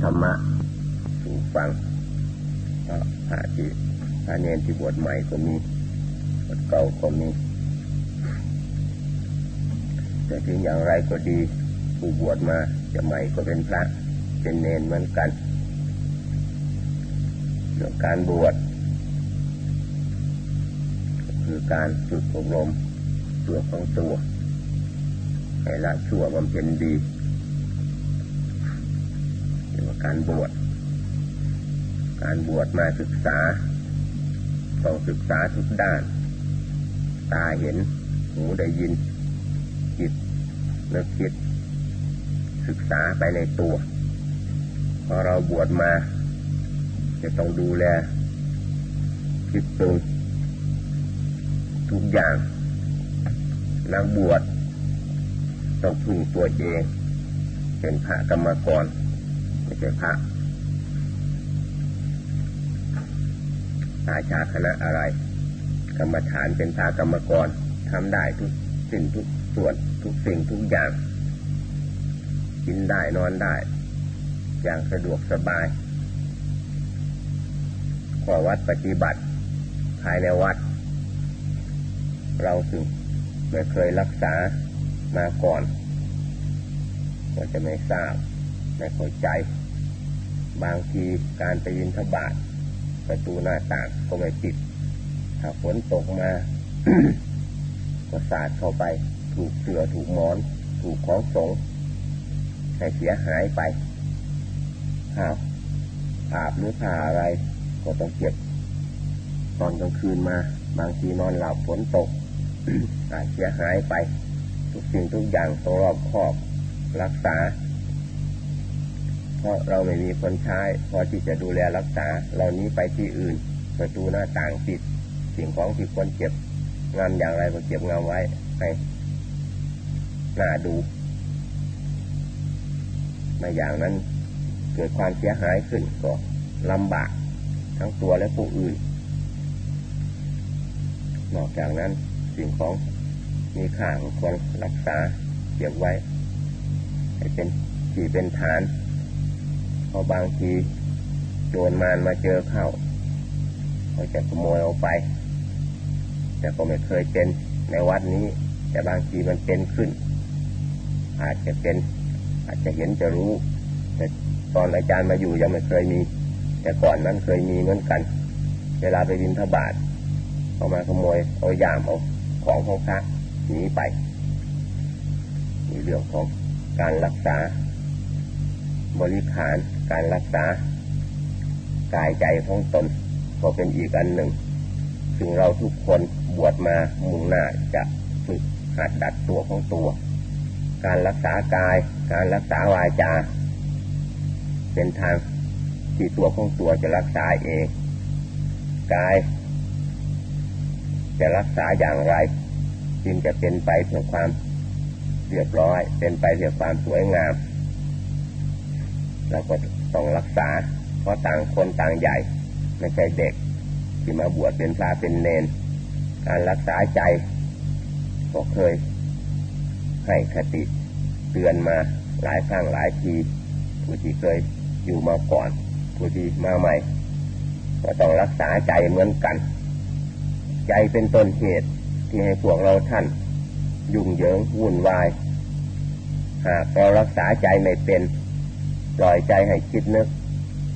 ธรรมะสู่ฟังเพราะพระที่พระเนนที่บวชใหม่ก็มีบวชเก่าก็มีแต่ถึงอย่างไรก็ดีผู้บวชมาจะใหม่ก็เป็นพระเป็นเนนเหมือนกันเรื่องการบวชคือการฝึกอบรมตัวของตัวให้ละชั่วบำเพ็ญดีเรี กาการบวช การบวชมาศึกษา ต้องศึกษาทุกด้าน ตาเห็น หูได้ยิน จิตนึกคิด ศึกษาไปในตัว พอเราบวชมา จะต้องดูแลคิดปรุงทุกอย่างนักบวชต้องพึ่งตัวเอง เป็นพระกรรมกร ไม่พระราชาคณะอะไร กรรมฐานเป็นพระกรรมกรทำได้ทุกสิ่งทุกส่วนทุกสิ่งทุกอย่าง กินได้นอนได้ อย่างสะดวกสบายขอวัดปฏิบัติ ภายในวัด เราถึงไม่เคยรักษามาก่อน ก็จะไม่ทราบ ไม่เข้าใจ บางทีการไปยินทบาทประตูหน้าต่างก็ไม่ปิด ถ้าฝนตกมา ก็สาดเข้าไป ถูกเสือถูกหมอน ถูกของสงให้เสียหายไปผ้าผาบหรือผ้าอะไร ก็ต้องเก็บ ตอนกลางคืนมา บางทีนอนหลับฝนตกอาจเสียหายไป ทุกสิ่งทุกอย่างต้องรอบคอบ รักษา เพราะเราไม่มีคนใช้พอที่จะดูแลรักษาเรานี้ไปที่อื่นประตูหน้าต่างปิด สิ่งของที่คนเจ็บงามอย่างไรก็เก็บงามไว้ให้น่าดูไม่อย่างนั้นเกิดความเสียหายขึ้นก็ลำบากทั้งตัวและผู้อื่น นอกจากนั้นสิ่งของมีค่าควรรักษาเก็บไว้ ให้เป็นที่เป็นฐาน เพราะบางทีโดนมารมาเจอเข้าเขาจะขโมยเอาไป แต่ก็ไม่เคยเป็นในวัดนี้ แต่บางทีมันเป็นขึ้น อาจจะเป็น อาจจะเห็นจะรู้ แต่ตอนอาจารย์มาอยู่ยังไม่เคยมี แต่ก่อนนั้นเคยมีเหมือนกัน เวลาไปบินทบาทเอามาขโมยเอายามเอาของของพระหนีไปมีเรื่องของการรักษาบริขาร การรักษากายใจของตนก็เป็นอีกอันหนึ่ง ซึ่งเราทุกคนบวชมามุ่งหน้าจะฝึกหัดดัดตัวของตัว การรักษากาย การรักษาวาจา เป็นทางที่ตัวของตัวจะรักษาเอง กาย จะรักษาอย่างไร จึงจะเป็นไปเพื่อความเรียบร้อย เป็นไปเพื่อความสวยงามเราก็ ต้องรักษา เพราะต่างคนต่างใหญ่ ไม่ใช่เด็ก ที่มาบวชเป็นพระเป็นเนน การรักษาใจก็เคยให้คติเตือนมาหลายครั้งหลายทีผู้ที่เคยอยู่มาก่อนผู้ที่มาใหม่ ก็ต้องรักษาใจเหมือนกัน ใจเป็นต้นเหตุที่ให้พวกเราท่าน ยุ่งเหยิงวุ่นวาย หากเรารักษาใจไม่เป็น ปล่อยใจให้คิดนึก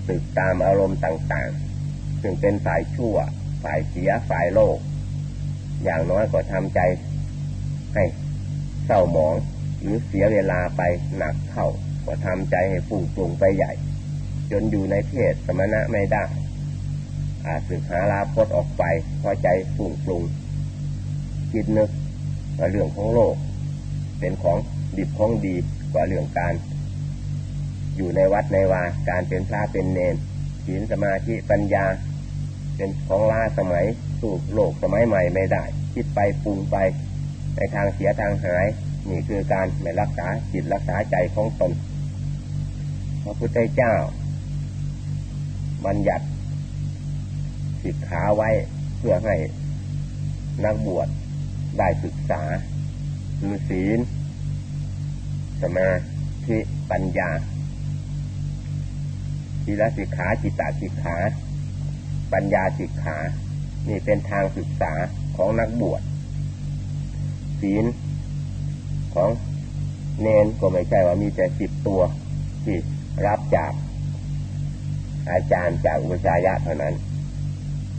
ตึกตามอารมณ์ต่างๆ ซึ่งเป็นฝ่ายชั่ว ฝ่ายเสีย ฝ่ายโลก อย่างน้อยก็ทำใจ ให้เศร้าหมองหรือเสียเวลาไปหนักเข้าก็ทำใจให้ฟุ้งปรุงไปใหญ่ จนอยู่ในเพศสมณะไม่ได้ อาจสึกหาลาพดออกไปเพราะใจฟุ้งปรุง คิดนึกว่าเรื่องของโลก เป็นของดิบของดีกว่าเรื่องการ อยู่ในวัดในวา การเป็นพระเป็นเนรศีลสมาธิปัญญา เป็นของล้าสมัยสู่โลกสมัยใหม่ไม่ได้ คิดไปปรุงไปในทางเสียทางหาย นี่คือการไม่รักษาจิตรักษาใจของตนพระพุทธเจ้า บัญญัติสิกขาไว้เพื่อให้นักบวชได้ศึกษาคือศีลสมาธิปัญญา ศีลสิกขาจิตตสิกขา ปัญญาสิกขา นี่เป็นทางศึกษาของนักบวชศีลของเนนก็ไม่ใช่ว่ามีแต่สิบตัวที่รับจากอาจารย์จากอุปชายะเท่านั้น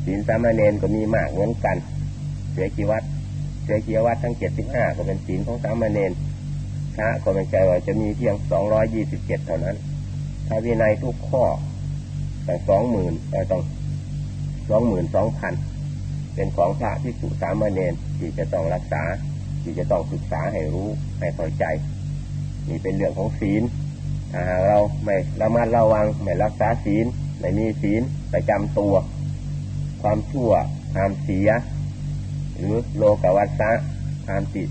ศีลสามเณรก็มีมากเหมือนกันเสียกีวัดเสียกีวัดทั้งเจ็ดสิบห้าก็เป็นศีลของสามเณรพระก็ไม่ใช่ว่าจะมีเพียงสองร้อยยี่สิบเจ็ดเท่านั้น ถ้าวินัยทุกข้อแต่สองหมื่นต้องสองหมื่นสองพันเป็นของพระที่สุสามเณรที่จะต้องรักษา ที่จะต้องศึกษาให้รู้ให้เข้าใจ นี่เป็นเรื่องของศีลถ้าเราไม่ระมัดระวังไม่รักษาศีลไม่มีศีลประจำตัว ความชั่วความเสีย หรือโลกวัฏฏะความติด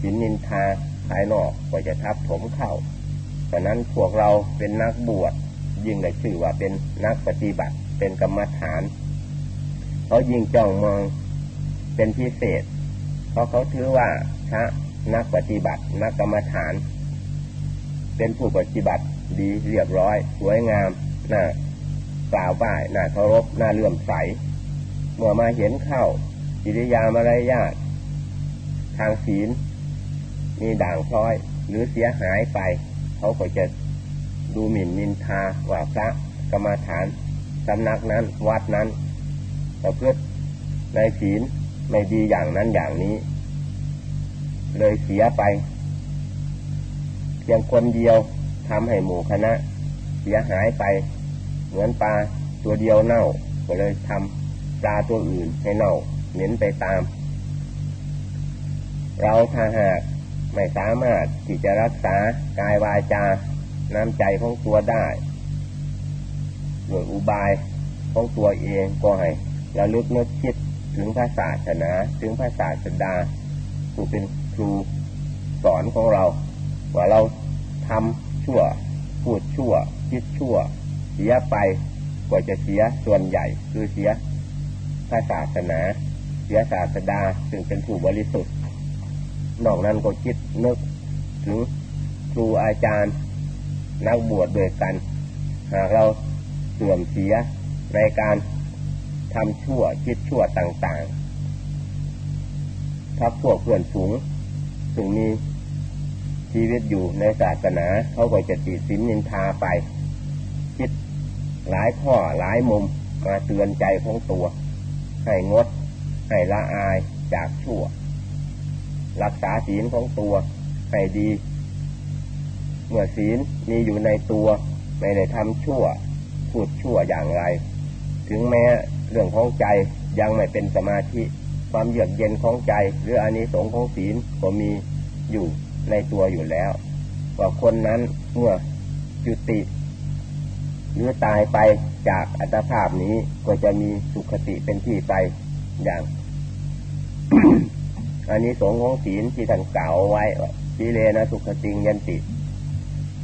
ศีลนินทาภายนอกก็จะทับถมเข้า ราะนั้นพวกเราเป็นนักบวชยิ่งได้ชื่อว่าเป็นนักปฏิบัติเป็นกรรมฐานเขายิ่งจ้องมองเป็นพิเศษ เพราะเขาถือว่าพระนักปฏิบัตินักกรรมฐาน เป็นผู้ปฏิบัติดีเรียบร้อย สวยงามน่ากล่าวบ่ายน่าเคารพน่าเลื่อมใสเมื่อมาเห็นเข้าจิริยามารยาททางศีล มีด่างพร้อยหรือเสียหายไป เขาก็จะดูหมิ่นนินทาว่าพระกรรมฐานสำนักนั้น วัดนั้นประพฤติในศีลไม่ดีอย่างนั้นอย่างนี้ เลยเสียไปเพียงคนเดียวทำให้หมู่คณะ เสียหายไป เหมือนปลาตัวเดียวเน่า ก็เลยทำปลาตัวอื่นให้เน่าเหม็นไปตาม เราถ้าหาก ไม่สามารถที่จะรักษากายวาจา น้ำใจของตัวได้โดยอุบายของตัวเองก็ให้ระลึกนึกคิดถึงพระศาสนาถึงพระศาสดาผู้เป็นครูสอนของเรา ว่าเราทำชั่ว พูดชั่ว คิดชั่ว เสียไปก็จะเสียส่วนใหญ่คือเสียพระศาสนา เสียศาสดาซึ่งเป็นผู้บริสุทธิ์ นอกนั้นก็คิดนึกถึงครูอาจารย์ นักบวชด้วยกัน หากเราเสื่อมเสียในการทำชั่วคิดชั่วต่างๆถ้าพวกเพื่อนสูงถึงมีชีวิตอยู่ในศาสนาเขาก็จะติดสินนินทาไป คิดหลายข้อหลายมุมมาเตือนใจของตัว ให้งด ให้ละอายจากชั่ว รักษาศีลของตัวให้ดี เมื่อศีลมีอยู่ในตัวไม่ได้ทำชั่วพูดชั่วอย่างไร ถึงแม้เรื่องของใจยังไม่เป็นสมาธิ ความเยือกเย็นของใจ หรืออานิสงส์ของศีลก็มีอยู่ในตัวอยู่แล้ว ว่าคนนั้นเมื่อจุติ หรือตายไปจากอัตภาพนี้ก็จะมีสุขติเป็นที่ไปอย่าง อันนี้สงของศีลที่ท่านกล่าวไว้สีเลนะสุขติงยันติ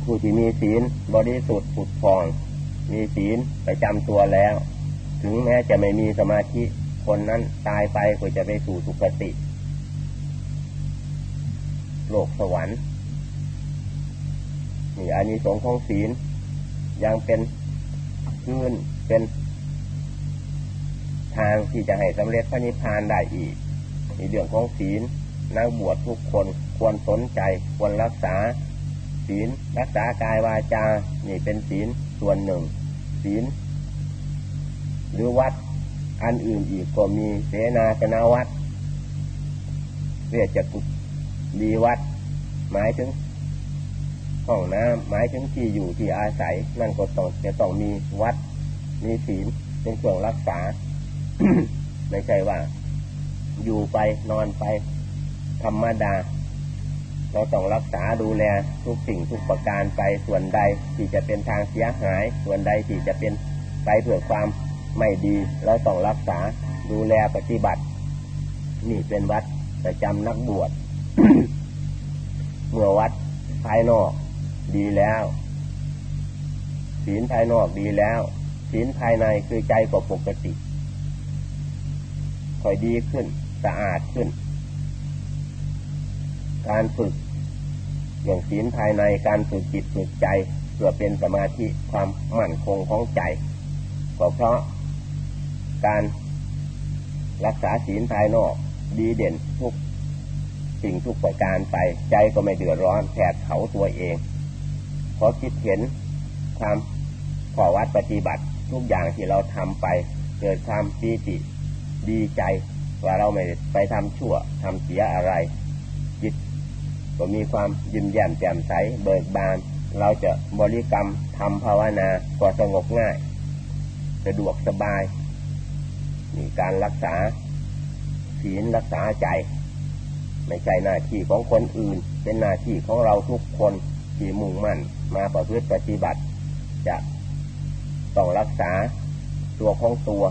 ผู้ที่มีศีลบริสุทธิ์ผุดฟอง มีศีลประจำตัวแล้ว ถึงแม้จะไม่มีสมาธิคนนั้นตายไปก็จะไปสู่สุขติ โลกสวรรค์นี่อันนี้สงของศีลยังเป็นพื้นเป็นทางที่จะให้สำเร็จพระนิพพานได้อีก ในเรื่องของศีลนักบวชทุกคนควรสนใจควรรักษา ศีลรักษากายวาจา นี่เป็นศีลส่วนหนึ่ง ศีลหรือวัดอันอื่นอีกก็มีเสนาสนาวัดเรียกจะกุดีวัด หมายถึงห้องน้ำหมายถึงที่อยู่ที่อาศัย นั่นก็ต้องจะต้องมีวัด มีศีลเป็นเครื่องรักษา ไม่ใช่ว่า อยู่ไปนอนไป ธรรมดา เราต้องรักษาดูแลทุกสิ่งทุกประการไปส่วนใดที่จะเป็นทางเสียหาย ส่วนใดที่จะเป็นไปเพื่อความไม่ดีเราต้องรักษาดูแลปฏิบัติ นี่เป็นวัดประจำนักบวชเมื่อวัดภายนอกดีแล้ว ศีลภายนอกดีแล้ว ศีลภายในคือใจก็ปกติค่อยดีขึ้น สะอาดขึ้น การฝึก อย่างศีลภายในการฝึกจิตฝึกใจเพื่อเป็นสมาธิความมั่นคงของใจก็เพราะการรักษาศีลภายนอกดีเด่นทุกสิ่งทุกประการไปใจก็ไม่เดือดร้อนแผดเขาตัวเองเพราะคิดเห็นความขอวัดปฏิบัติทุกอย่างที่เราทำไป เกิดความปีติดีใจ ว่าเราไม่ไปทำชั่วทำเสียอะไร จิตก็มีความยิ้มแย้มแจ่มใสเบิกบาน เราจะบริกรรมทำภาวนาก็สงบง่าย สะดวกสบายนี่การรักษาศีลรักษาใจ ไม่ใช่หน้าที่ของคนอื่น เป็นหน้าที่ของเราทุกคนที่มุ่งมั่น มาประพฤติปฏิบัติ จะต้องรักษาตัวของตัว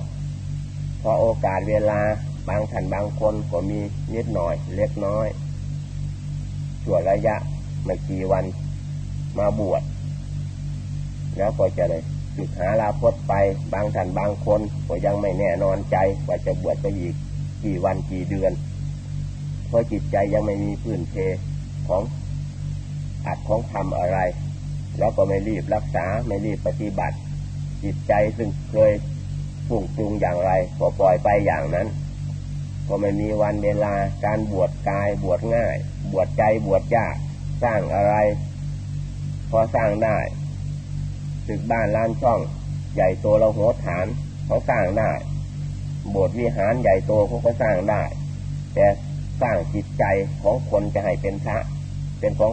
พอโอกาสเวลา บางท่านบางคนก็มีนิดหน่อย เล็กน้อยชั่วระยะไม่กี่วันมาบวชแล้วก็จะเลยสึกหาลาพดไป บางท่านบางคนก็ยังไม่แน่นอนใจว่าจะบวชไปอีกกี่วันกี่เดือน เพราะจิตใจยังไม่มีพื้นเพของอัดของทำอะไร แล้วก็ไม่รีบรักษาไม่รีบปฏิบัติ จิตใจซึ่งเคยฝุ่งปรุงอย่างไรก็ปล่อยไปอย่างนั้น ก็ไม่มีวันเวลาการบวชกายบวชง่าย บวชใจบวชยากสร้างอะไร พอสร้างได้ตึกบ้านล้านช่อง ใหญ่โตเราหัวฐานเขาสร้างได้โบสถ์วิหารใหญ่โตเขาก็สร้างได้ แต่สร้างจิตใจของคนจะให้เป็นพระ เป็นของ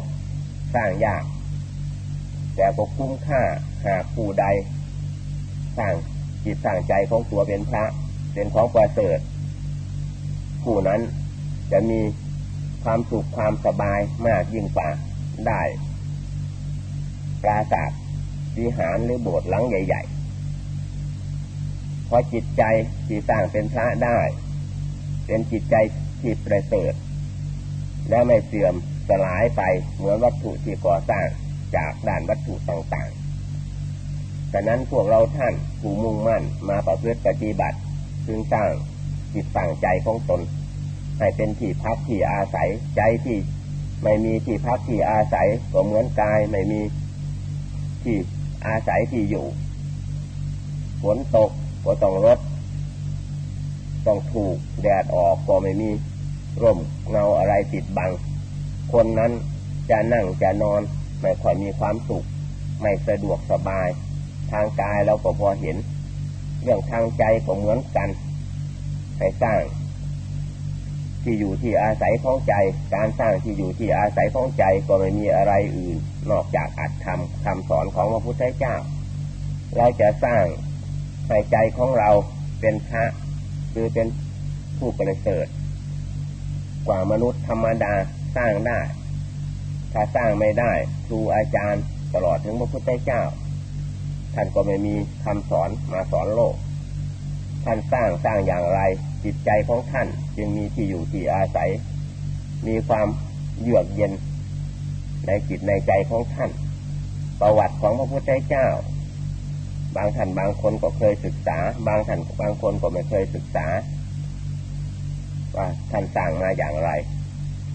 สร้างยาก แต่ก็คุ้มค่าหากผู้ใด สร้างจิตสร้างใจของตัวเป็นพระ เป็นของประเสริฐ ผู้นั้น จะมีความสุขความสบายมากยิ่งกว่าได้ปราศาสวิหารหรือโบสถ์หลังใหญ่ๆพอจิตใจที่สร้างเป็นพระได้ เป็นจิตใจที่ประเสริฐและไม่เสื่อมสลายไปเหมือนวัตถุที่ก่อสร้างจากด้านวัตถุต่างๆฉะนั้นพวกเราท่านผู้มุ่งมั่นมาประพฤติปฏิบัติ จึงสร้างจิตตั้งใจของตน ให้เป็นที่พักที่อาศัยใจที่ไม่มีที่พักที่อาศัยก็เหมือนกายไม่มีที่อาศัยที่อยู่ฝนตกก็ต้องรดต้องถูกแดดออกก็ไม่มีร่มเงาอะไรปิดบัง คนนั้นจะนั่งจะนอนไม่ค่อยมีความสุข ไม่สะดวกสบาย ทางกายเราก็พอเห็น เรื่องทางใจก็เหมือนกันให้สร้าง ที่อยู่ที่อาศัยของใจ การสร้างที่อยู่ที่อาศัยของใจก็ไม่มีอะไรอื่น นอกจากอัดทำคำสอนของพระพุทธเจ้า เราจะสร้างให้ใจของเราเป็นพระคือเป็นผู้ประเสริฐกว่ามนุษย์ธรรมดาสร้างได้ ถ้าสร้างไม่ได้ครูอาจารย์ตลอดถึงพระพุทธเจ้า ท่านก็ไม่มีคำสอนมาสอนโลก ท่านสร้างสร้างอย่างไร จิตใจของท่านจึงมีที่อยู่ที่อาศัย มีความเยือกเย็นในจิตในใจของท่าน ประวัติของพระพุทธเจ้า บางท่านบางคนก็เคยศึกษา บางท่านบางคนก็ไม่เคยศึกษา ว่าท่านสร้างมาอย่างไร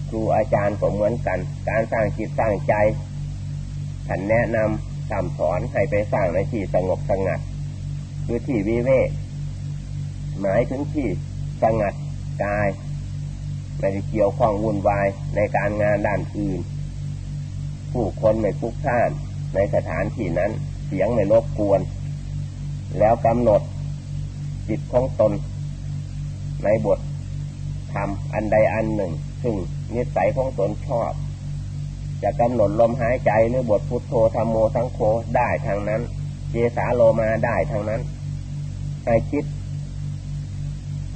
ครูอาจารย์ก็เหมือนกัน การสร้างจิตสร้างใจท่านแนะนำสั่งสอนให้ไปสร้างในที่สงบสงัด คือที่วิเวกหมายถึงที่ สงัดกายไม่ได้เกี่ยวข้องวุ่นวายในการงานด้านอื่น ผู้คนไม่พุกท่านในสถานที่นั้นเสียงไม่รบกวน แล้วกำหนดจิตของตน ในบททำอันใดอันหนึ่ง ซึ่งนิสัยของตนชอบ จะกำหนดลมหายใจหรือบทพุทโธธรรมโมสังโฆได้ทางนั้น เจสาโลมาได้ทางนั้นให้คิด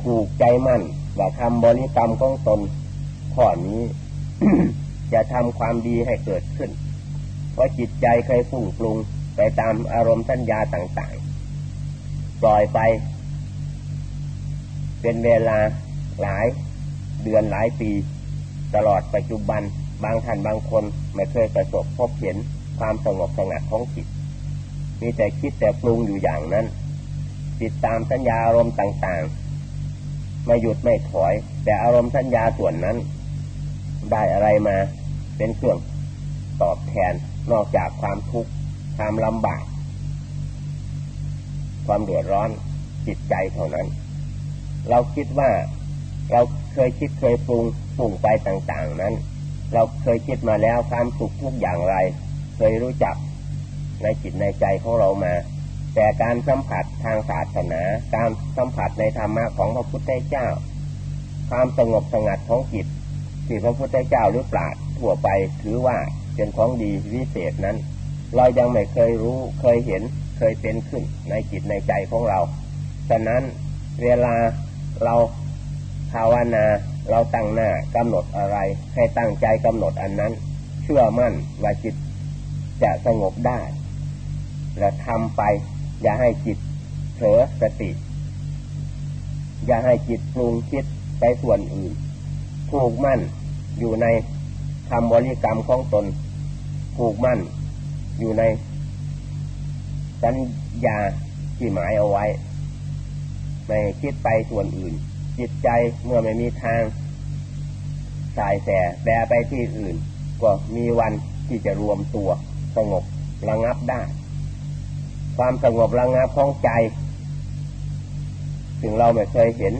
ผูกใจมั่นว่าคำบริกรรมของตนข้อนี้ จะทำความดีให้เกิดขึ้น เพราะจิตใจเคยฟุ้งปรุงไปตามอารมณ์สัญญาต่างๆ ปล่อยไป เป็นเวลาหลายเดือนหลายปี ตลอดปัจจุบันบางท่านบางคนไม่เคยประสบพบเห็นความสงบสงัดของจิตมีแต่คิดแต่ปรุงอยู่อย่างนั้น ติดตามสัญญาอารมณ์ต่างๆ ไม่หยุดไม่ถอย แต่อารมณ์สัญญาส่วนนั้น ได้อะไรมาเป็นเครื่องตอบแทนนอกจากความทุกข์ความลำบาก ความเดือดร้อนจิตใจเท่านั้น เราคิดว่าเราเคยคิดเคยปรุงปรุงไปต่างๆนั้น เราเคยคิดมาแล้วความสุขทุกอย่างไร เคยรู้จักในจิตในใจของเรามา แต่การสัมผัสทางศาสนา การสัมผัสในธรรมะของพระพุทธเจ้า ความสงบสงัดของจิตที่พระพุทธเจ้าหรือปราดทั่วไปถือว่าเป็นของดีวิเศษนั้น เรายังไม่เคยรู้เคยเห็นเคยเป็นขึ้นในจิตในใจของเรา ฉะนั้นเวลาเราภาวนาเราตั้งหน้ากำหนดอะไร ให้ตั้งใจกำหนดอันนั้น เชื่อมั่นว่าจิตจะสงบได้ และทำไป อย่าให้จิตเผลอสติ อย่าให้จิตปรุงคิดไปส่วนอื่นผูกมั่นอยู่ในคำบริกรรมของตนผูกมั่นอยู่ในสัญญาที่หมายเอาไว้ ไม่คิดไปส่วนอื่น จิตใจเมื่อไม่มีทางสายแสแปรไปที่อื่น ก็มีวันที่จะรวมตัวสงบระงับได้ ความสงบระงับของใจถึงเราไม่เคยเห็น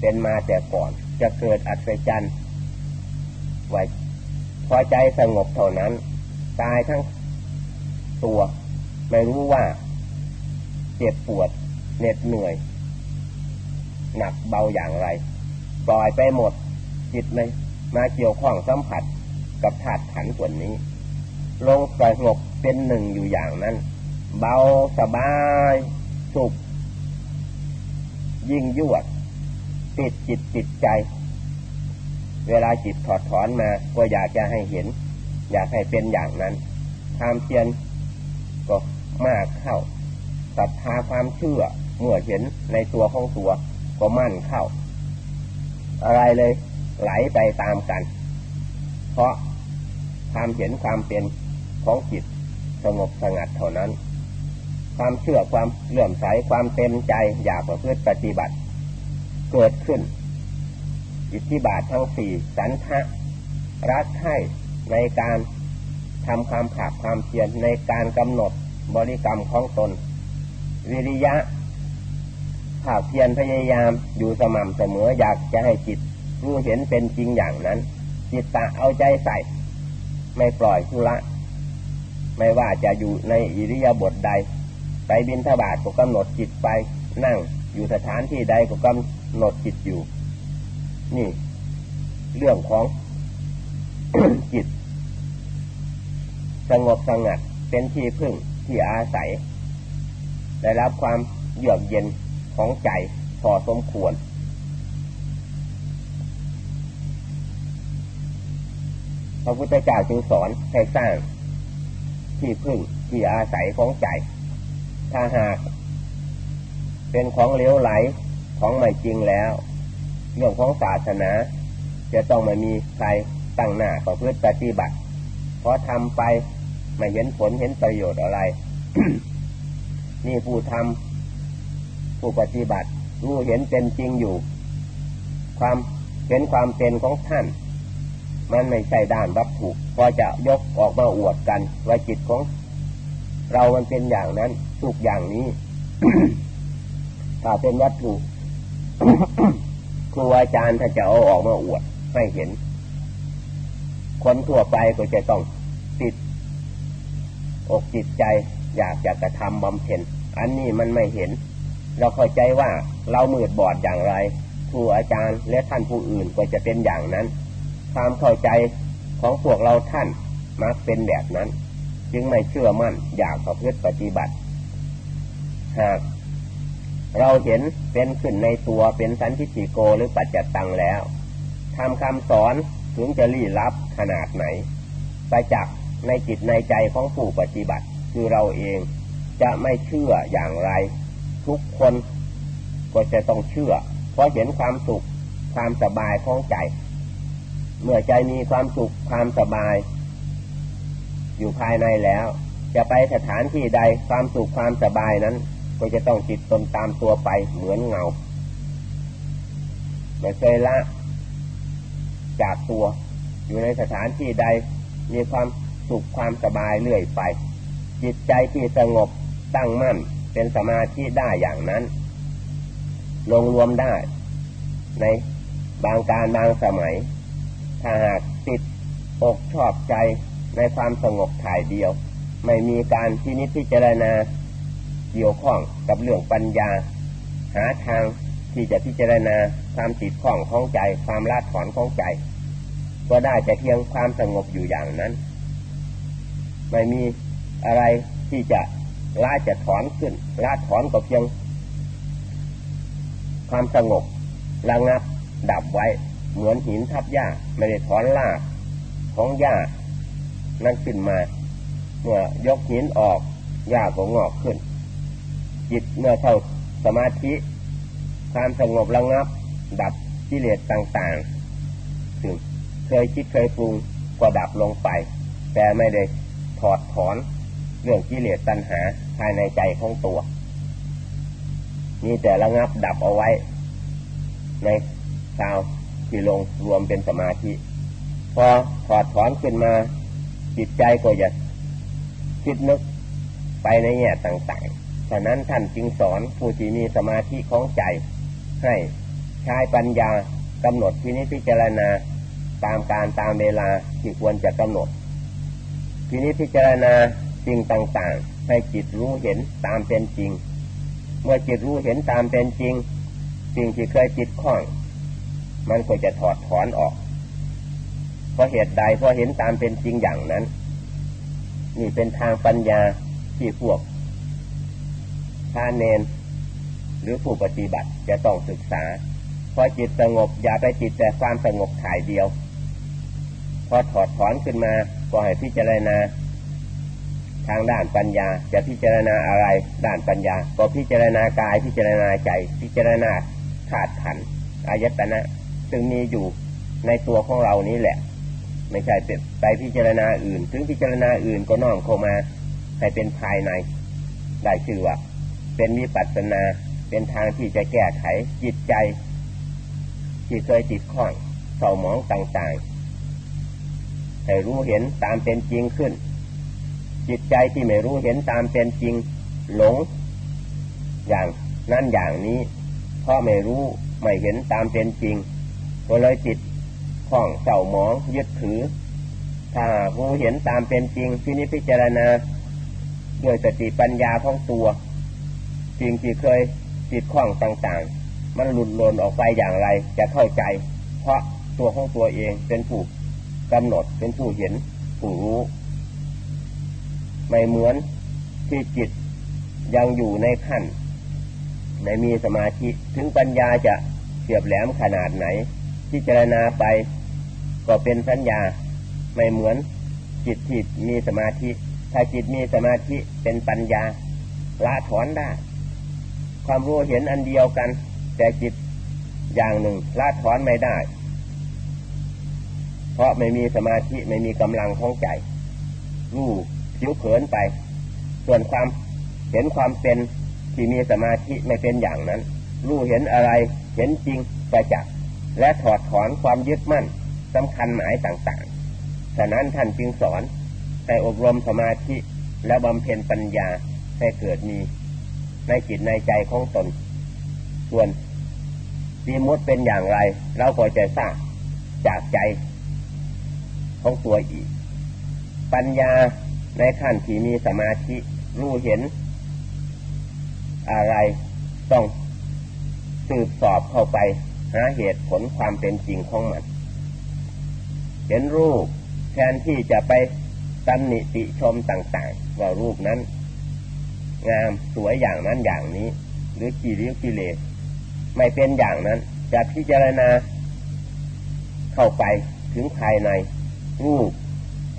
เป็นมาแต่ก่อน จะเกิดอัศจรรย์ไว้พอใจสงบเท่านั้น ตายทั้งตัว ไม่รู้ว่า เจ็บปวดเหน็ดเหนื่อย หนักเบาอย่างไร ปล่อยไปหมด จิตไม่มาเกี่ยวข้องสัมผัสกับธาตุขันส่วนนี้ ลงสงบ เป็นหนึ่งอยู่อย่างนั้น เบาสบาย สุข ยิ่งยวด ติดจิตติดใจ เวลาจิตถอดถอนมา ก็อยากจะให้เห็น อยากให้เป็นอย่างนั้นความเพียรก็มากเข้าศรัทธาความเชื่อเมื่อเห็นในตัวของตัวก็มั่นเข้า อะไรเลยไหลไปตามกัน เพราะความเห็นความเป็นของจิต สงบสงัดเท่านั้น ความเชื่อความเลื่อมใสความเต็มใจอยากประพฤติปฏิบัติ เกิดขึ้น อิทธิบาททั้งสี่สันทะรักใข่ในการทำความผาดความเพียรในการกำหนดบริกรรมของตน วิริยะผาเพียรพยายามอยู่สม่ำเสมออยากจะให้จิตรู้เห็นเป็นจริงอย่างนั้น จิตตะเอาใจใส่ ไม่ปล่อยทุละ ไม่ว่าจะอยู่ในอิริยาบถใด ไปบินทบาทก็กำหนดจิตไป นั่งอยู่สถานที่ใดก็กำหนดจิตอยู่ นี่ เรื่องของจิต สงบสงัดเป็นที่พึ่งที่อาศัย ได้รับความเยือกเย็นของใจพอสมควร พระพุทธเจ้าจึงสอนให้สร้าง ที่พึ่งที่อาศัยของใจ ถ้าหาก เป็นของเลี้ยวไหลของไม่จริงแล้ว เรื่องของศาสนา จะต้องไม่มีใครตั้งหน้าต่อเพื่อปฏิบัติ เพราะทำไปไม่เห็นผลเห็นประโยชน์อะไร นี่ผู้ทำผู้ปฏิบัติรู้เห็นเป็นจริงอยู่ ความเห็นความเป็นของท่าน มันไม่ใช่ด้านวัตถุพอจะยกออกมาอวดกันว่าจิตของ เรามันเป็นอย่างนั้นทุกอย่างนี้ ถ้าเป็นวัตถุครูอาจารย์ถ้าจะเอาออกมาอวดให้เห็น คนทั่วไปก็จะต้องติด อกจิตใจ อยากจะกระทำบำเพ็ญอันนี้มันไม่เห็น เราเข้าใจว่าเรามืดบอดอย่างไรครูอาจารย์และท่านผู้อื่นก็จะเป็นอย่างนั้น ความเข้าใจของพวกเราท่านมักเป็นแบบนั้น จึงไม่เชื่อมั่นอยากประพฤติปฏิบัติ หากเราเห็นเป็นขึ้นในตัวเป็นสันทิฏฐิโกหรือปัจจตังแล้วทำคำสอนถึงจะลี้ลับขนาดไหนไปจากในจิตในใจของผู้ปฏิบัติ คือเราเองจะไม่เชื่ออย่างไร ทุกคนก็จะต้องเชื่อ เพราะเห็นความสุขความสบายของใจ เมื่อใจมีความสุขความสบาย อยู่ภายในแล้ว จะไปสถานที่ใดความสุขความสบายนั้น ก็จะต้องจิตตนตามตัวไปเหมือนเงาไม่เคยละ จากตัว อยู่ในสถานที่ใด มีความสุขความสบายเรื่อยไป จิตใจที่สงบตั้งมั่น เป็นสมาธิได้อย่างนั้น ลงรวมได้ ในบางการบางสมัย ถ้าหากติดอกชอบใจในความสงบถ่ายเดียว ไม่มีการพินิจพิจารณาเกี่ยวข้องกับเรื่องปัญญา หาทางที่จะพิจารณาความติดข้องของใจความลาดถอนของใจ ก็ได้แต่เพียงความสงบอยู่อย่างนั้น ไม่มีอะไรที่จะล่าจะถอนขึ้นลาถอนก็เพียง ความสงบระงับดับไว้ เหมือนหินทับหญ้าไม่ได้ถอนลากของหญ้านั้นขึ้นมาเมื่อยกหินออกหญ้าก็งอกขึ้น จิตเมื่อเข้าสมาธิความสงบระงับ ดับกิเลสต่างๆถึงเคยคิดเคยปรุงก็ดับลงไป แต่ไม่ได้ถอดถอนเรื่องกิเลสตัณหาภายในใจของตัวมีแต่ระงับดับเอาไว้ ในชาว ที่ลงรวมเป็นสมาธิ พอถอดถอนขึ้นมา จิตใจก็จะคิดนึกไปในแง่ต่างๆ ฉะนั้นท่านจึงสอนผู้ที่มีสมาธิของใจ ให้ใช้ปัญญากำหนดที่นี้พิจารณาตามการตามเวลาที่ควรจะกำหนดทีนี้พิจารณาสิ่งต่างๆ ให้จิตรู้เห็นตามเป็นจริง เมื่อจิตรู้เห็นตามเป็นจริง สิ่งที่เคยจิตข้อง มันก็จะถอดถอนออก เพราะเหตุใดเพราะเห็นตามเป็นจริงอย่างนั้น นี่เป็นทางปัญญาที่พวกทานเนน หรือผู้ปฏิบัติจะต้องศึกษาพอจิตสงบอย่าไปจิตแต่ความสงบถ่ายเดียว พอถอดถอนขึ้นมาก็ให้พิจารณาทางด้านปัญญาจะพิจารณาอะไรด้านปัญญา ก็พิจารณากายพิจารณาใจ พิจารณาธาตุขันอายตนะ ซึ่งมีอยู่ในตัวของเรานี้แหละ ไม่ใช่ไปพิจารณาอื่น ถึงพิจารณาอื่นก็น้อมเข้ามาให้เป็นภายในได้ชื่อว่าเป็นวิปัสสนาเป็นทางที่จะแก้ไขจิตใจ ที่เคยติดข้องเศร้าหมองต่างๆ ให้รู้เห็นตามเป็นจริงขึ้น จิตใจที่ไม่รู้เห็นตามเป็นจริงหลง อย่างนั่นอย่างนี้เพราะไม่รู้ไม่เห็นตามเป็นจริง ก็เลยจิตข้องเศร้าหมองยึดถือ ถ้ารู้เห็นตามเป็นจริงที่นี้พิจารณาด้วยสติปัญญาของตัวสิ่งที่เคยจิตข้องต่างๆ มันหลุดลนออกไปอย่างไร จะเข้าใจ เพราะตัวของตัวเองเป็นผู้กำหนดเป็นผู้เห็นผู้รู้ ไม่เหมือนที่จิตยังอยู่ในขั้น ไม่มีสมาธิถึงปัญญาจะเฉียบแหลมขนาดไหน พิจารณาไป ก็เป็นสัญญาไม่เหมือนจิตที่มีสมาธิ ถ้าจิตมีสมาธิเป็นปัญญาละถอนได้ ความรู้เห็นอันเดียวกัน แต่จิตอย่างหนึ่งละถอนไม่ได้ เพราะไม่มีสมาธิไม่มีกำลังของใจรู้ผิวเผินไป ส่วนความเห็นความเป็นที่มีสมาธิไม่เป็นอย่างนั้น รู้เห็นอะไร เห็นจริงประจักษ์ และถอดถอนความยึดมั่นสำคัญหมายต่างๆ ฉะนั้นท่านจึงสอนให้อบรมสมาธิและบำเพ็ญปัญญาให้เกิดมีในจิตในใจของตน ส่วนดีมุดเป็นอย่างไร เราก็จะทราบจากใจของตัวอีก ปัญญาในขั้นที่มีสมาธิรู้เห็น อะไรต้องสืบสอบเข้าไป หาเหตุผลความเป็นจริงของมัน เห็นรูปแทนที่จะไปตำหนิติชมต่างๆ ว่ารูปนั้น งามสวยอย่างนั้นอย่างนี้ หรือกี่ริ้วกิเลสไม่เป็นอย่างนั้น จะพิจารณา เข้าไปถึงภายในรูป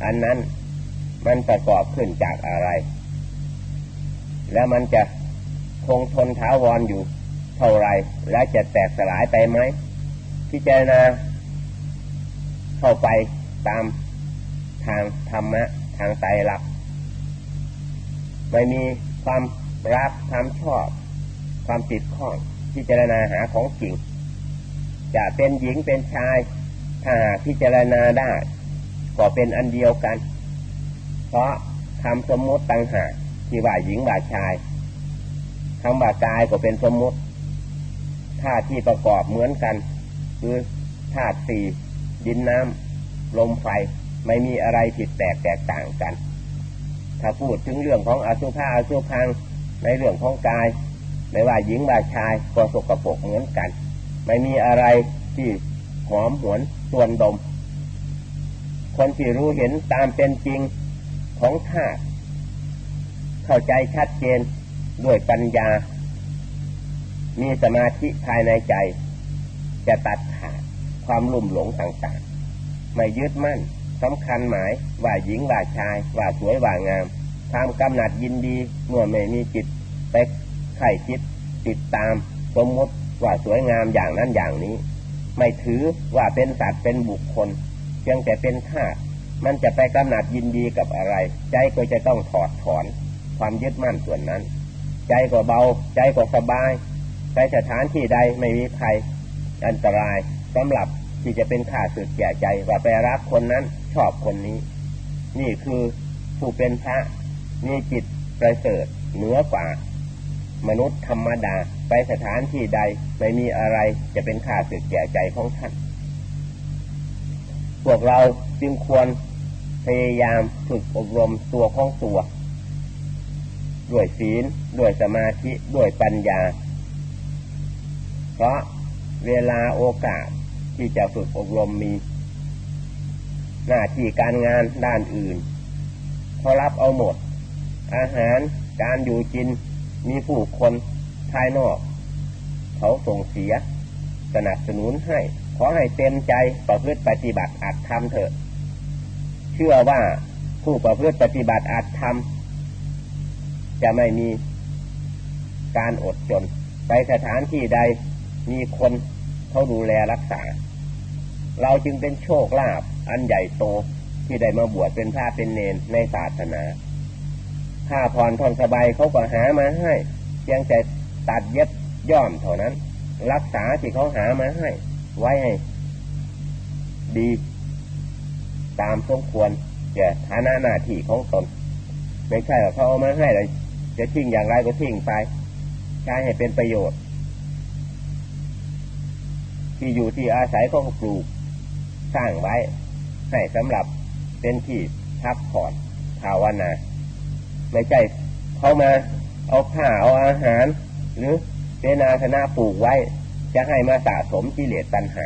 อันนั้นมันประกอบขึ้นจากอะไร แล้วมันจะคงทนท้าวรออยู่ เท่าไรและจะแตกสลายไปไหมพิจารณาเข้าไปตามทางธรรมะ ทางใจหลัก ไม่มีความรักความชอบ ความติดข้องพิจารณาหาของจริง จะเป็นหญิงเป็นชาย ถ้าพิจารณาได้ ก็เป็นอันเดียวกัน เพราะคำสมมติต่างหากที่ว่าหญิงว่าชายคำว่ากายก็เป็นสมมติ ธาตุที่ประกอบเหมือนกัน คือธาตุสี่ดินน้ำลมไฟไม่มีอะไรผิดแปลกแตกต่างกัน ถ้าพูดถึงเรื่องของอสุภะอสุพังในเรื่องของกาย ไม่ว่าหญิงว่าชายก็สกปรกเหมือนกัน ไม่มีอะไรที่หอมหวนส่วนดม คนที่รู้เห็นตามเป็นจริงของธาตุเข้าใจชัดเจนด้วยปัญญา มีสมาธิภายในใจ จะตัดขาดความลุ่มหลงต่างๆ ไม่ยึดมั่นสำคัญหมายว่าหญิงว่าชาย ว่าสวยว่างามความกำหนัดยินดีเมื่อไม่มีจิตไปไข่คิดติดตามสมมติว่าสวยงามอย่างนั้นอย่างนี้ ไม่ถือว่าเป็นสัตว์เป็นบุคคลเพียงแต่เป็นธาตุมันจะไปกำหนัดยินดีกับอะไร ใจก็จะต้องถอดถอน ความยึดมั่นส่วนนั้น ใจก็เบา ใจก็สบาย ไปสถานที่ใดไม่มีภัยอันตรายสำหรับที่จะเป็นข่าสึกแก่ใจว่าไปรักคนนั้นชอบคนนี้ นี่คือผู้เป็นพระมีจิตประเสริฐเหนือกว่า มนุษย์ธรรมดาไปสถานที่ใดไม่มีอะไรจะเป็นข่าสึกแก่ใจของท่าน พวกเราจึงควรพยายามฝึกอบรมตัวของตัว ด้วยศีล ด้วยสมาธิ ด้วยปัญญา เพราะเวลาโอกาสที่จะฝึกอบรมมี หน้าที่การงานด้านอื่นเขารับเอาหมด อาหารการอยู่กินมีผู้คนภายนอก เขาส่งเสีย สนับสนุนให้ ขอให้เต็มใจประพฤติปฏิบัติอาจทำเถอะ เชื่อว่าผู้ประพฤติปฏิบัติอาจทำจะไม่มีการอดจน ไปสถานที่ใด มีคนเขาดูแลรักษา เราจึงเป็นโชคลาภอันใหญ่โตที่ได้มาบวชเป็นพระเป็นเนนในศาสนาผ้าผ่อนทอนสบายเขาก็หามาให้เพียงแต่ตัดเย็บย่อมเท่านั้น รักษาที่เขาหามาให้ ไว้ให้ ดี ตามสมควรแก่ฐานะหน้าที่ของตนไม่ใช่ว่าเขาเอามาให้เลยจะทิ้งอย่างไรก็ทิ้งไป ใช้ให้เป็นประโยชน์ ที่อยู่ที่อาศัยเขาปลูกสร้างไว้ ให้สำหรับเป็นที่พักผ่อนภาวนา ไม่ใช่เขามาเอาผ้าเอาอาหาร หรือเป็นอาชนะปลูกไว้ จะให้มาสะสมกิเลสตัณหา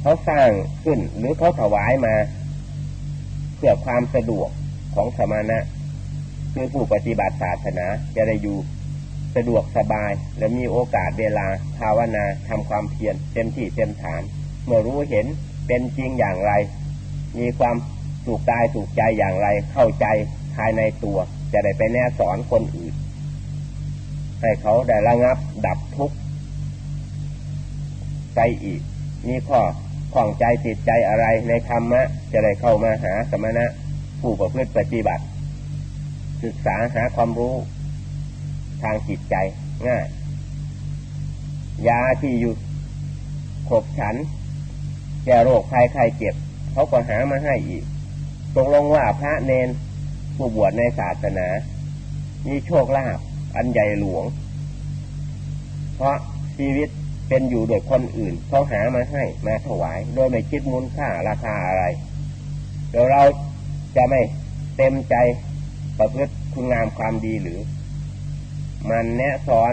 เขาสร้างขึ้นหรือเขาถวายมา เพื่อความสะดวกของสมณะคือผู้ปฏิบัติศาสนาจะได้อยู่ สะดวกสบาย และมีโอกาสเวลาภาวนาทำความเพียรเต็มที่เต็มฐาน เมื่อรู้เห็นเป็นจริงอย่างไร มีความถูกกายถูกใจอย่างไร เข้าใจภายในตัวจะได้ไปแน่สอนคนอื่น ให้เขาได้ระงับดับทุกข์ไปอีก มีข้อข้องใจติดใจอะไรในธรรมะ จะได้เข้ามาหาสมณะ ผู้ประพฤติปฏิบัติ ศึกษาหาความรู้ ทางจิตใจง่าย ยาที่อยู่ขบฉันแก้โรคภัยไข้เจ็บเขาก็หามาให้อีกตกลงว่าพระเนนผู้บวชในศาสนา มีโชคลาภอันใหญ่หลวง เพราะชีวิตเป็นอยู่โดยคนอื่นเขาหามาให้มาถวาย โดยไม่คิดมูลค่าราคาอะไรเดี๋ยวเราจะไม่เต็มใจประพฤติคุณงามความดีหรือ มันแนะสอน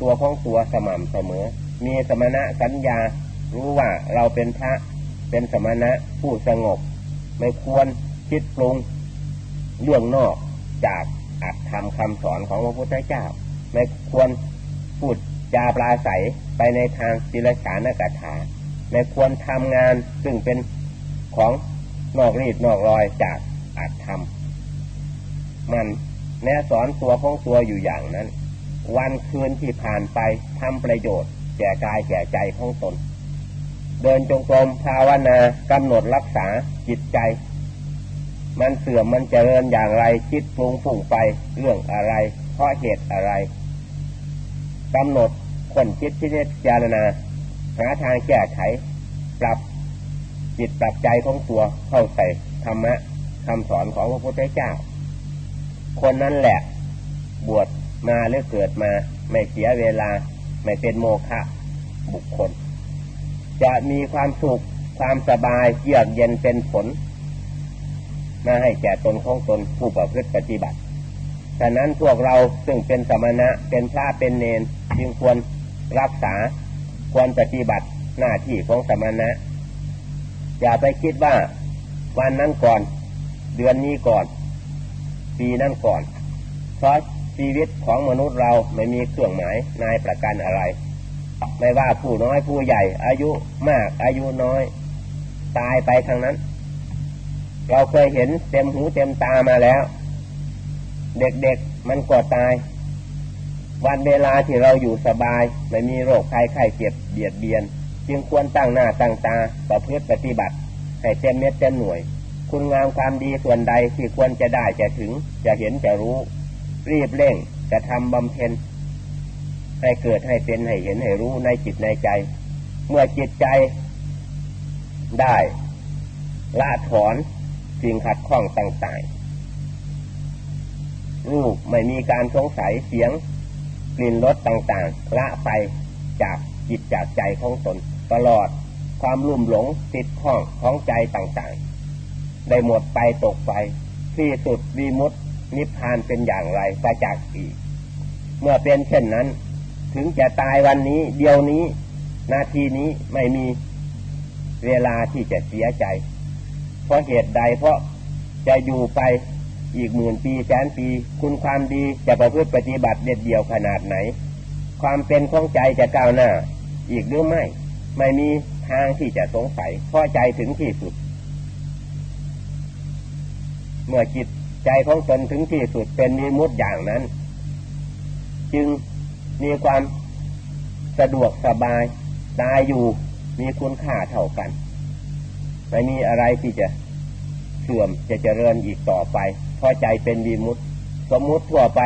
ตัวของตัวสม่ำเสมอ มีสมณะสัญญา รู้ว่าเราเป็นพระเป็นสมณะผู้สงบ ไม่ควรคิดปรุงเรื่องนอกจากอัตธรรมคำสอนของพระพุทธเจ้า ไม่ควรพูดจาปลาใสไปในทางศิลฉานกถาไม่ควรทำงานซึ่งเป็นของนอกรีดนอกรอยจากอัตธรรม มันแนะสอนตัวของตัวอยู่อย่างนั้น วันคืนที่ผ่านไปทำประโยชน์แก่กายแก่ใจของตน เดินจงกรมภาวนากำหนดรักษาจิตใจ มันเสื่อมมันเจริญอย่างไรคิดปรุงฝุ่งไปเรื่องอะไร เพราะเหตุอะไรกำหนดคนคิดที่เจารณาหาทางแก้ไข ปรับจิตปรับใจของตัวเข้าใส่ธรรมะคำสอนของพระพุทธเจ้า คนนั้นแหละ บวช มาหรือเกิดมา ไม่เสียเวลา ไม่เป็นโมฆะบุคคล จะมีความสุขความสบายเยือกเย็นเป็นผล มาให้แก่ตนของตนผู้ประพฤติปฏิบัติฉะนั้นพวกเราซึ่งเป็นสมณะเป็นพระเป็นเนนจึงควรรักษาควรปฏิบัติหน้าที่ของสมณะ อย่าไปคิดว่าวันนั้นก่อน เดือนนี้ก่อน ปีนั้นก่อน เพราะ ชีวิตของมนุษย์เราไม่มีเครื่องหมายนายประกันอะไร ไม่ว่าผู้น้อยผู้ใหญ่ อายุมากอายุน้อย ตายไปทั้งนั้น เราเคยเห็นเต็มหูเต็มตามาแล้ว เด็กๆมันก็ตาย วันเวลาที่เราอยู่สบาย ไม่มีโรคภัยไข้เจ็บเบียดเบียน จึงควรตั้งหน้าตั้งตาต่อเพื่อปฏิบัติ ให้เต็มเม็ดเต็มหน่วย คุณงามความดีส่วนใดที่ควรจะได้จะถึงจะเห็นจะรู้ รีบเร่งจะทำบำเพ็ญให้เกิดให้เป็นให้เห็นให้รู้ในจิตในใจ เมื่อจิตใจได้ละถอนสิ่งขัดข้องต่างๆ รูปไม่มีการสงสัยเสียงกลิ่นรสต่างๆ ละไปจากจิตจากใจของตน ตลอดความลุ่มหลงติดข้องของใจต่างๆ ได้หมดไปตกไปที่สุดวีมุต นิพพานเป็นอย่างไรประจักษ์อีก เมื่อเป็นเช่นนั้น ถึงจะตายวันนี้ เดียวนี้ นาทีนี้ไม่มีเวลาที่จะเสียใจ เพราะเหตุใดเพราะจะอยู่ไปอีกหมื่นปีแสนปี คุณความดีจะประพฤติปฏิบัติเด็ดเดี่ยวขนาดไหน ความเป็นของใจจะก้าวหน้า อีกหรือไม่ ไม่มีทางที่จะสงสัยเพราะใจถึงที่สุด เมื่อจิต ใจของตนถึงที่สุดเป็นนิมุตอย่างนั้น จึงมีความสะดวกสบายตายอยู่มีคุณค่าเท่ากัน ไม่มีอะไรที่จะเสื่อมจะเจริญอีกต่อไป เพราะใจเป็นวีมุตสมมุติทั่วไป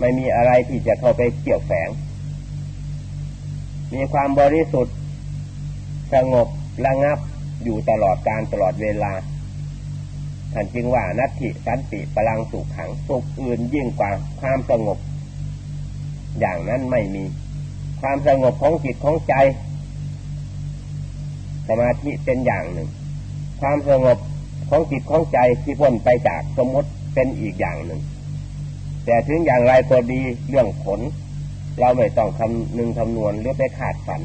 ไม่มีอะไรที่จะเข้าไปเกี่ยวแฝง มีความบริสุทธิ์สงบระงับอยู่ตลอดการตลอดเวลา ท่านจึงว่านัตถิสันติพลังสุขขังสุขอื่นยิ่งกว่าความสงบ อย่างนั้นไม่มี ความสงบของจิตของใจ สมาธิเป็นอย่างหนึ่ง ความสงบของจิตของใจที่พ้นไปจากสมมติเป็นอีกอย่างหนึ่ง แต่ถึงอย่างไรก็ดีเรื่องผล เราไม่ต้องคำนึงคำนวณหรือไปขาดฝัน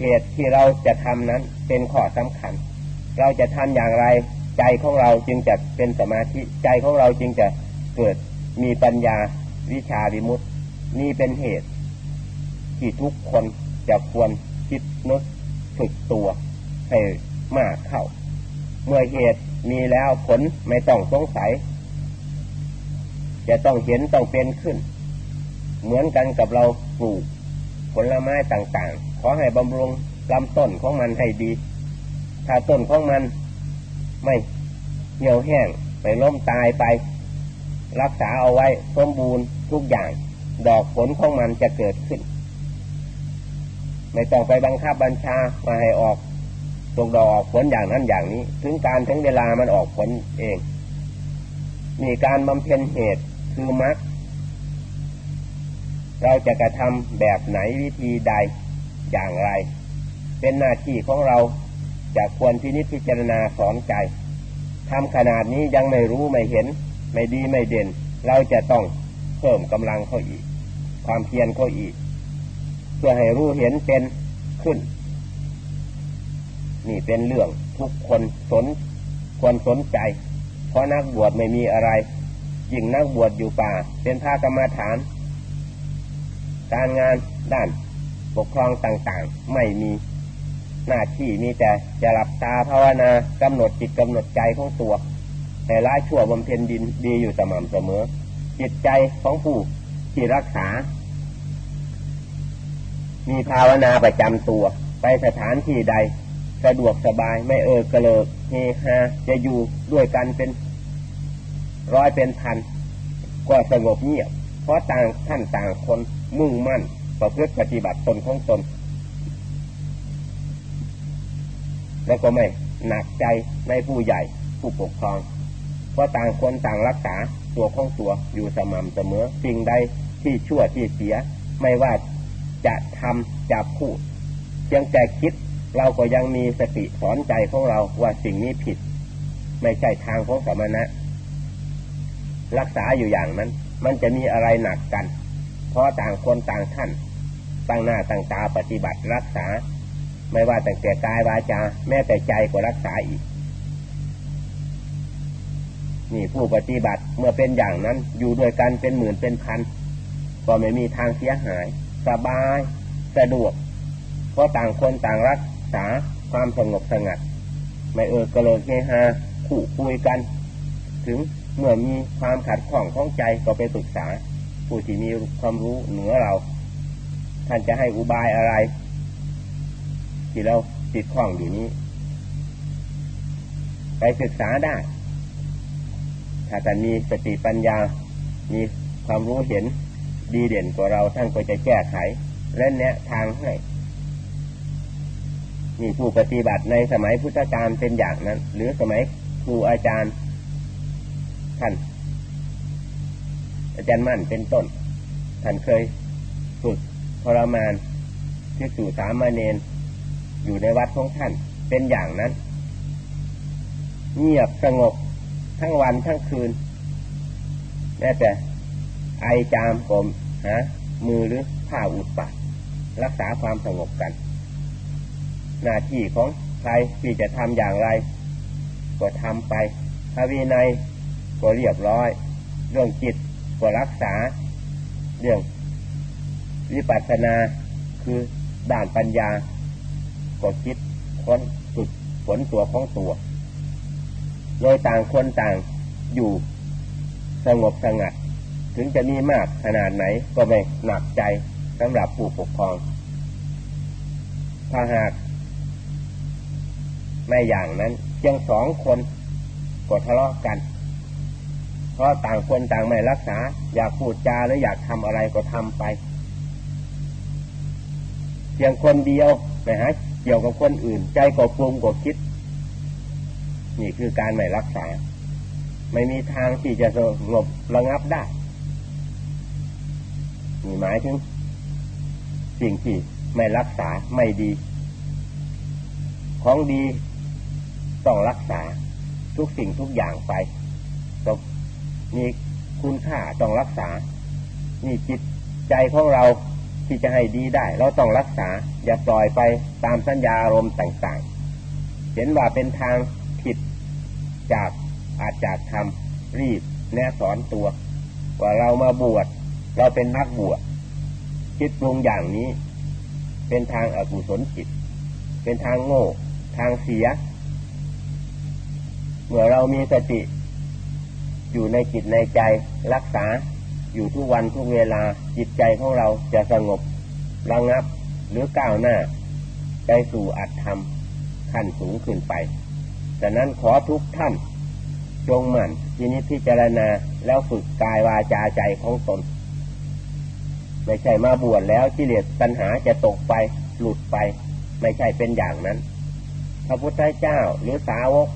เหตุที่เราจะทำนั้นเป็นข้อสำคัญ เราจะทำอย่างไร ใจของเราจึงจะเป็นสมาธิใจของเราจึงจะเกิดมีปัญญาวิชาวิมุตตินี่เป็นเหตุ ที่ทุกคนจะควรคิดนึกฝึกตัวให้มากเข้า เมื่อเหตุมีแล้วผลไม่ต้องสงสัย จะต้องเห็นต้องเป็นขึ้น เหมือนกันกับเราปลูกผลไม้ต่างๆ ขอให้บำรุงลำต้นของมันให้ดี ถ้าต้นของมัน ไม่เหี่ยวแห้งไปล้มตายไป รักษาเอาไว้สมบูรณ์ทุกอย่าง ดอกผลของมันจะเกิดขึ้น ไม่ต้องไปบังคับบัญชามาให้ออกตกดอกออกผลอย่างนั้นอย่างนี้ ถึงการถึงเวลามันออกผลเอง มีการบำเพ็ญเหตุคือมรรคเราจะกระทำแบบไหนวิธีใดอย่างไร เป็นหน้าที่ของเรา จะควรพินิจพิจารณาสอนใจทำขนาดนี้ยังไม่รู้ไม่เห็น ไม่ดีไม่เด่น เราจะต้องเพิ่มกำลังเขาอีก ความเพียรเขาอีก เพื่อให้รู้เห็นเป็นขึ้น นี่เป็นเรื่องทุกคนสนควรสนใจ เพราะนักบวชไม่มีอะไรยิ่งนักบวชอยู่ป่า เป็นพระกรรมฐาน การงานด้านปกครองต่างๆ ไม่มี หน้าที่มีแต่จะหลับตาภาวนากำหนดจิตกำหนดใจของตัวแต่ละชั่วบำเพ็ญดินดีอยู่สม่ำเสมอ จิตใจของผู้ที่รักษา มีภาวนาประจำตัว ไปสถานที่ใด สะดวกสบายไม่เออกระเลิกเฮฮาจะอยู่ด้วยกันเป็นร้อยเป็นพัน ก็สงบเงียบ เพราะต่างท่านต่างคนมุ่งมั่นประพฤติปฏิบัติตนของตน แล้วก็ไม่หนักใจในผู้ใหญ่ผู้ปกครองเพราะต่างคนต่างรักษาตัวของตัวอยู่สม่ำเสมอสิ่งใดที่ชั่วที่เสีย ไม่ว่าจะทำจะพูดเพียงแต่คิดเราก็ยังมีสติสอนใจของเราว่าสิ่งนี้ผิด ไม่ใช่ทางของสมณะ รักษาอยู่อย่างนั้น มันจะมีอะไรหนักกัน เพราะต่างคนต่างท่าน ตั้งหน้าตั้งตาปฏิบัติรักษา ไม่ว่าแต่แก่กายวาจา แม้แต่ใจก็รักษาอีก นี่ผู้ปฏิบัติเมื่อเป็นอย่างนั้น อยู่ด้วยกันเป็นหมื่นเป็นพันก็ไม่มีทางเสียหาย สบาย สะดวก เพราะต่างคนต่างรักษาความสงบสงัด ไม่เออกระเลิกเฮฮาขู่คุยกัน ถึงเมื่อมีความขัดข้องข้องใจก็ไปปรึกษา ผู้ที่มีความรู้เหนือเรา ท่านจะให้อุบายอะไร ที่เราติดข้องอยู่นี้ ไปศึกษาได้ ถ้าท่านมีสติปัญญา มีความรู้เห็นดีเด่นกว่าเราท่านก็จะแก้ไข และแนะทางให้มีผู้ปฏิบัติในสมัยพุทธกาลเป็นอย่างนั้น หรือสมัยครูอาจารย์ท่านอาจารย์มั่นเป็นต้น ท่านเคยฝึกทรมานที่สู่สามเณร อยู่ในวัดของท่าน เป็นอย่างนั้น เงียบสงบทั้งวันทั้งคืนแม้แต่ไอจามผมฮะมือหรือผ้าอุดปากรักษาความสงบกัน หน้าที่ของใครที่จะทำอย่างไร ก็ทำไปพระวินัยก็เรียบร้อย เรื่องจิตก็รักษา เรื่องวิปัสสนาคือด่านปัญญา ก็คิดค้นฝึกฝนตัวของตัว โดยต่างคนต่างอยู่สงบสงัด ถึงจะมีมากขนาดไหนก็ไม่หนักใจสำหรับผู้ปกครอง ถ้าหาก ไม่อย่างนั้นเพียงสองคนก็ทะเลาะกัน เพราะต่างคนต่างไม่รักษา อยากพูดจาหรืออยากทำอะไรก็ทำไปเพียงคนเดียวไม่หา เกี่ยวกับคนอื่น ใจก็ปรุงก็คิด นี่คือการไม่รักษา ไม่มีทางที่จะสงบระงับได้มีหมายถึง สิ่งที่ไม่รักษาไม่ดี ของดีต้องรักษาทุกสิ่งทุกอย่างไปต้องมีคุณค่าต้องรักษา นี่จิตใจของเรา ที่จะให้ดีได้ เราต้องรักษา อย่าปล่อยไปตามสัญญาอารมณ์ต่างๆ เห็นว่าเป็นทางผิดจากอาจจะทำรีบแนะสอนตัว ว่าเรามาบวชเราเป็นนักบวชคิดปรุงอย่างนี้ เป็นทางอากุศลจิต เป็นทางโง่ ทางเสีย เมื่อเรามีสติ อยู่ในจิตในใจรักษา อยู่ทุกวันทุกเวลาจิตใจของเราจะสงบระงับหรือก้าวหน้าไปสู่อัตธรรมขั้นสูงขึ้นไปฉะนั้นขอทุกท่านจงหมั่นทีนี้พิจารณาแล้วฝึกกายวาจาใจของตน ไม่ใช่มาบวชแล้วที่เหลือปัญหาจะตกไปหลุดไป ไม่ใช่เป็นอย่างนั้น พระพุทธเจ้าหรือสาวก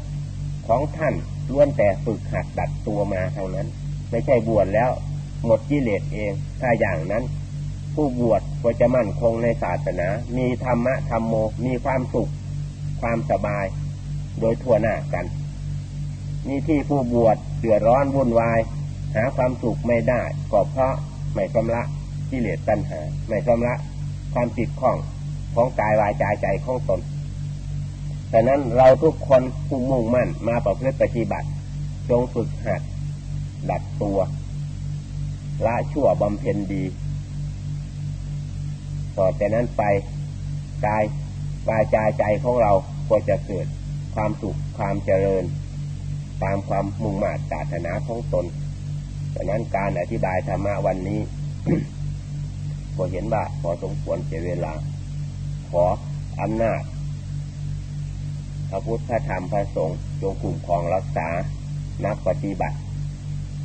ของท่านล้วนแต่ฝึกหัดดัดตัวมาเท่านั้น ไม่ใช่บวชแล้ว หมดกิเลสเอง ถ้าอย่างนั้น ผู้บวชก็จะมั่นคงในศาสนา มีธรรมะธรรมโม มีความสุข ความสบาย โดยทั่วหน้ากัน นี่ที่ผู้บวชเดือดร้อนวุ่นวาย หาความสุขไม่ได้ก็เพราะไม่ชำระกิเลสตัณหา ไม่ชำระความติดข้องของกายวายใจใจของตนแต่นั้นเราทุกคนผู้มุ่งมั่นมาประพฤติปฏิบัติ จงฝึกหัดดัดตัว ละชั่วบำเพ็ญดี ต่อแต่นั้นไปกายวายใจใจของเราก็จะเกิดความสุขความเจริญ ตามความมุ่งมา่ปรารถนาของตนดังนั้นการอธิบายธรรมะวันนี้ก็เห็นว่าพอสมควรเสียเวลา ขออำนาจพระพุทธธรรมพระสงฆ์จงกลุ่มของรักษานักปฏิบัติ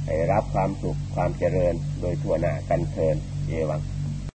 ให้รับความสุขความเจริญโดยทั่วหน้ากันเทินเอวัง